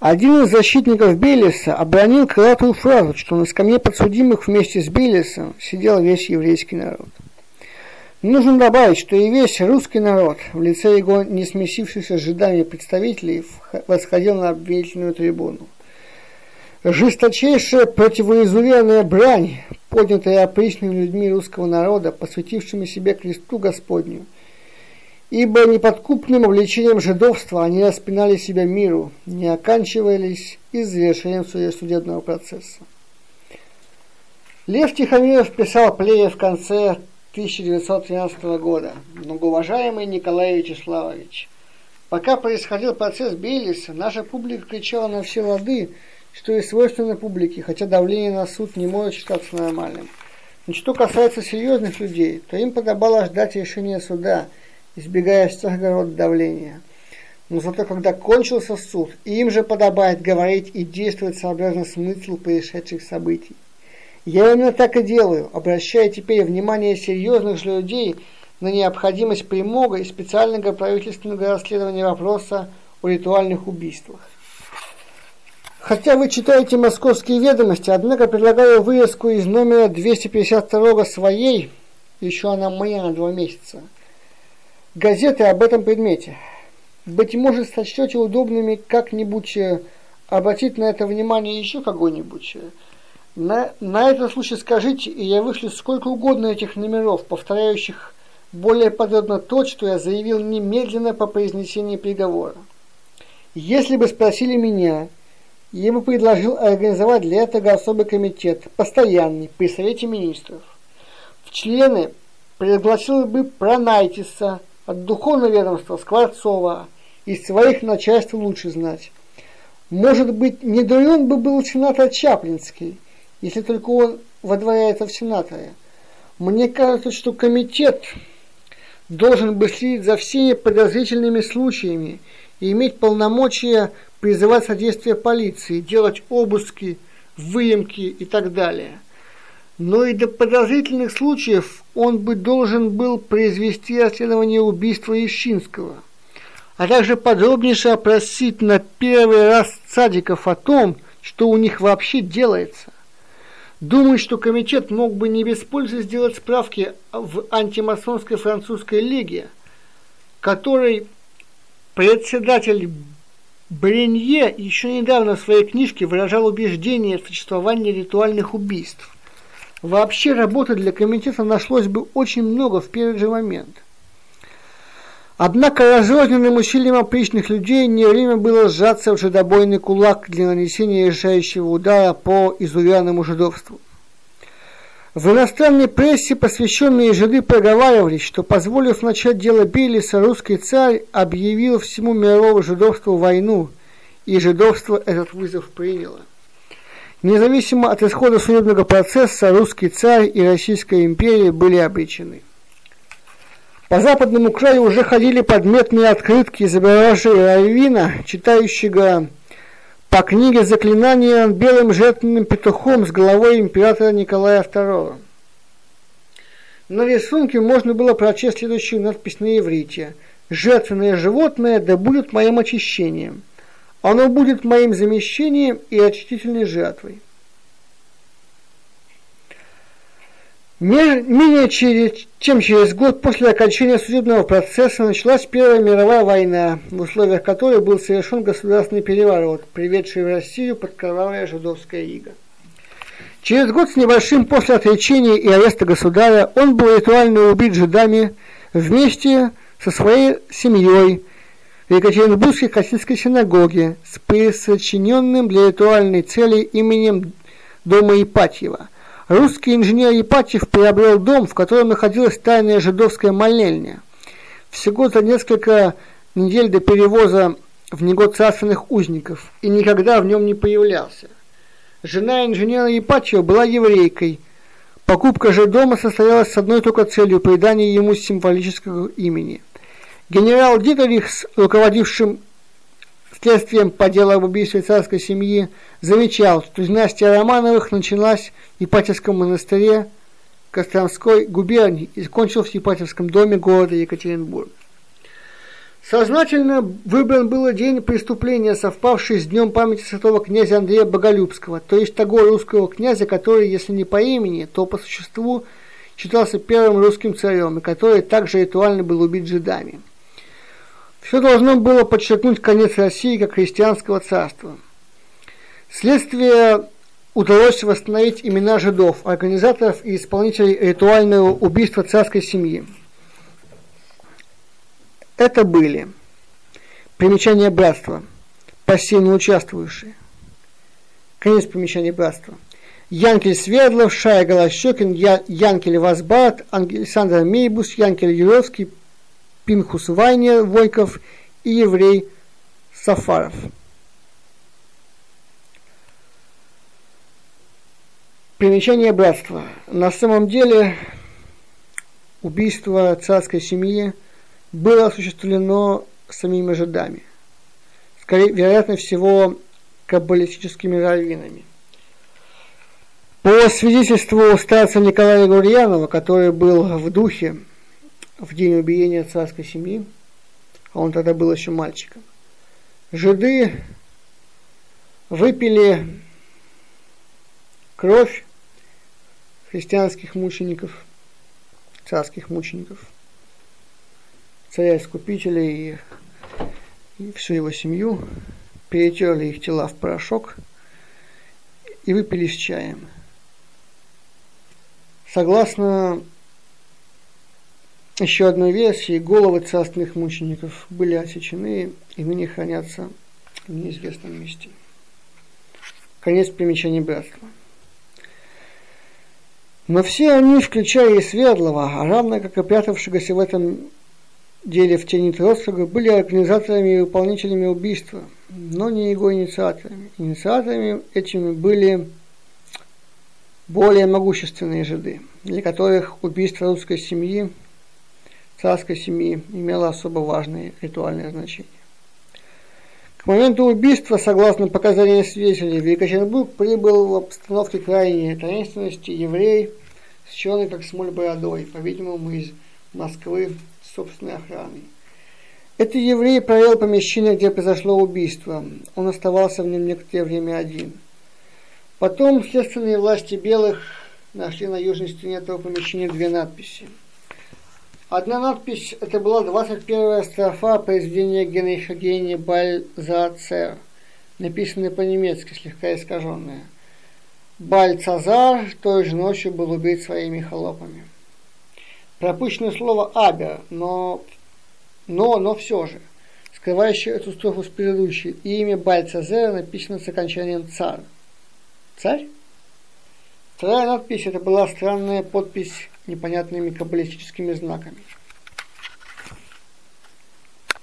Один из защитников Белиса обронил крылатую фразу, что на скамье подсудимых вместе с Белисом сидел весь еврейский народ. Нужно добавить, что и весь русский народ в лице его не смесившихся с жидами представителей восходил на обвинительную трибуну. Жесточайшая противоизуверная брань, поднятая опричными людьми русского народа, посвятившими себе кресту Господню, ибо неподкупным увлечением жидовства они распинали себя миру, не оканчивались и завершением судебного процесса. Лев Тихомиров писал Плея в конце 1913 года. Многоуважаемый Николай Вячеславович, пока происходил процесс Бейлиса, наша публика кричала на все лады, что и свойственно публике, хотя давление на суд не может считаться нормальным. Но что касается серьезных людей, то им подобало ждать решения суда, избегая всякого рода давления. Но зато когда кончился суд, им же подобает говорить и действовать сообразно смыслу происшедших событий. Я именно так и делаю, обращая теперь внимание серьезных же людей на необходимость прямого и специального правительственного расследования вопроса о ритуальных убийствах. Хотя вы читаете московские ведомости, однако предлагаю вырезку из номера 252 своей, еще она моя на два месяца, газеты об этом предмете. Быть может, сочтете удобными как-нибудь э, обратить на это внимание еще кого-нибудь. Э, на, на этот случай скажите, и я вышлю сколько угодно этих номеров, повторяющих более подробно то, что я заявил немедленно по произнесении приговора. Если бы спросили меня, я бы предложил организовать для этого особый комитет, постоянный, при Совете Министров. В члены пригласил бы Пронайтиса от Духовного ведомства Скворцова, из своих начальств лучше знать. Может быть, не дурен бы был сенатор Чаплинский, если только он водворяется в сенаторе. Мне кажется, что комитет должен бы следить за всеми подозрительными случаями и иметь полномочия призывать содействие полиции, делать обыски, выемки и так далее. Но и до подозрительных случаев он бы должен был произвести расследование убийства Ищинского, а также подробнейше опросить на первый раз садиков о том, что у них вообще делается. Думаю, что комитет мог бы не без пользы сделать справки в антимасонской французской лиге, которой председатель Бренье еще недавно в своей книжке выражал убеждение в существовании ритуальных убийств. Вообще работы для комитета нашлось бы очень много в первый же момент. Однако разрозненным усилием опричных людей не время было сжаться в жидобойный кулак для нанесения решающего удара по изувянному жидовству. В иностранной прессе посвященные жиды проговаривали, что, позволив начать дело Белиса, русский царь объявил всему мировому жидовству войну, и жидовство этот вызов приняло. Независимо от исхода судебного процесса, русский царь и Российская империя были обречены. По западному краю уже ходили подметные открытки изображения Равина, читающего по книге заклинания белым жертвенным петухом с головой императора Николая II. На рисунке можно было прочесть следующую надпись на иврите. «Жертвенное животное да будет моим очищением. Оно будет моим замещением и очистительной жертвой». Менее чем через год после окончания судебного процесса началась Первая мировая война, в условиях которой был совершен государственный переворот, приведший в Россию под кровавое жидовское иго. Через год с небольшим после отречения и ареста государя он был ритуально убит жидами вместе со своей семьей в Екатеринбургской хасидской синагоге с присочиненным для ритуальной цели именем дома Ипатьева – Русский инженер Ипатьев приобрел дом, в котором находилась тайная жидовская молельня. Всего за несколько недель до перевоза в него царственных узников и никогда в нем не появлялся. Жена инженера Ипатьева была еврейкой. Покупка же дома состоялась с одной только целью – придания ему символического имени. Генерал Дитерихс, руководившим следствием по делу об убийстве царской семьи, замечал, что династия Романовых началась в Ипатьевском монастыре Костромской губернии и кончилась в Ипатьевском доме города Екатеринбург. Сознательно выбран был день преступления, совпавший с днем памяти святого князя Андрея Боголюбского, то есть того русского князя, который, если не по имени, то по существу считался первым русским царем, и который также ритуально был убит жидами. Все должно было подчеркнуть конец России как христианского царства. Следствие удалось восстановить имена жидов, организаторов и исполнителей ритуального убийства царской семьи. Это были примечания братства, пассивно участвующие. Конец примечания братства. Янкель Свердлов, Шая Голощекин, Янкель Вазбат, Александр Мейбус, Янкель Юровский, Пинхус Вайнер, Войков и еврей Сафаров. Примечание братства. На самом деле убийство царской семьи было осуществлено самими жидами. Скорее, вероятно всего, каббалистическими раввинами. По свидетельству старца Николая Гурьянова, который был в духе в день убиения царской семьи, а он тогда был еще мальчиком, жиды выпили кровь христианских мучеников, царских мучеников, царя-искупителя и, и всю его семью, перетерли их тела в порошок и выпили с чаем. Согласно еще одной версии, головы царственных мучеников были отсечены и ныне хранятся в неизвестном месте. Конец примечания братства. Но все они, включая и Свердлова, а равно как и прятавшегося в этом деле в тени Троцкого, были организаторами и выполнителями убийства, но не его инициаторами. Инициаторами этими были более могущественные жиды, для которых убийство русской семьи, царской семьи, имело особо важное ритуальное значение. К моменту убийства, согласно показаниям свидетелей, в Екатеринбург прибыл в обстановке крайней таинственности еврей с черной, как смоль, бородой, по-видимому, из Москвы с собственной охраной. Этот еврей провел помещение, где произошло убийство. Он оставался в нем некоторое время один. Потом следственные власти белых нашли на южной стене этого помещения две надписи. Одна надпись, это была 21-я строфа произведения Генриха Гейни Бальзацер, написанная по-немецки, слегка искаженная – Бальцазар той же ночью был убит своими холопами. Пропущено слово «абер», но, но, но все же, скрывающее эту строфу с предыдущей, имя Бальцазера написано с окончанием «цар». Царь? Вторая надпись – это была странная подпись непонятными каббалистическими знаками –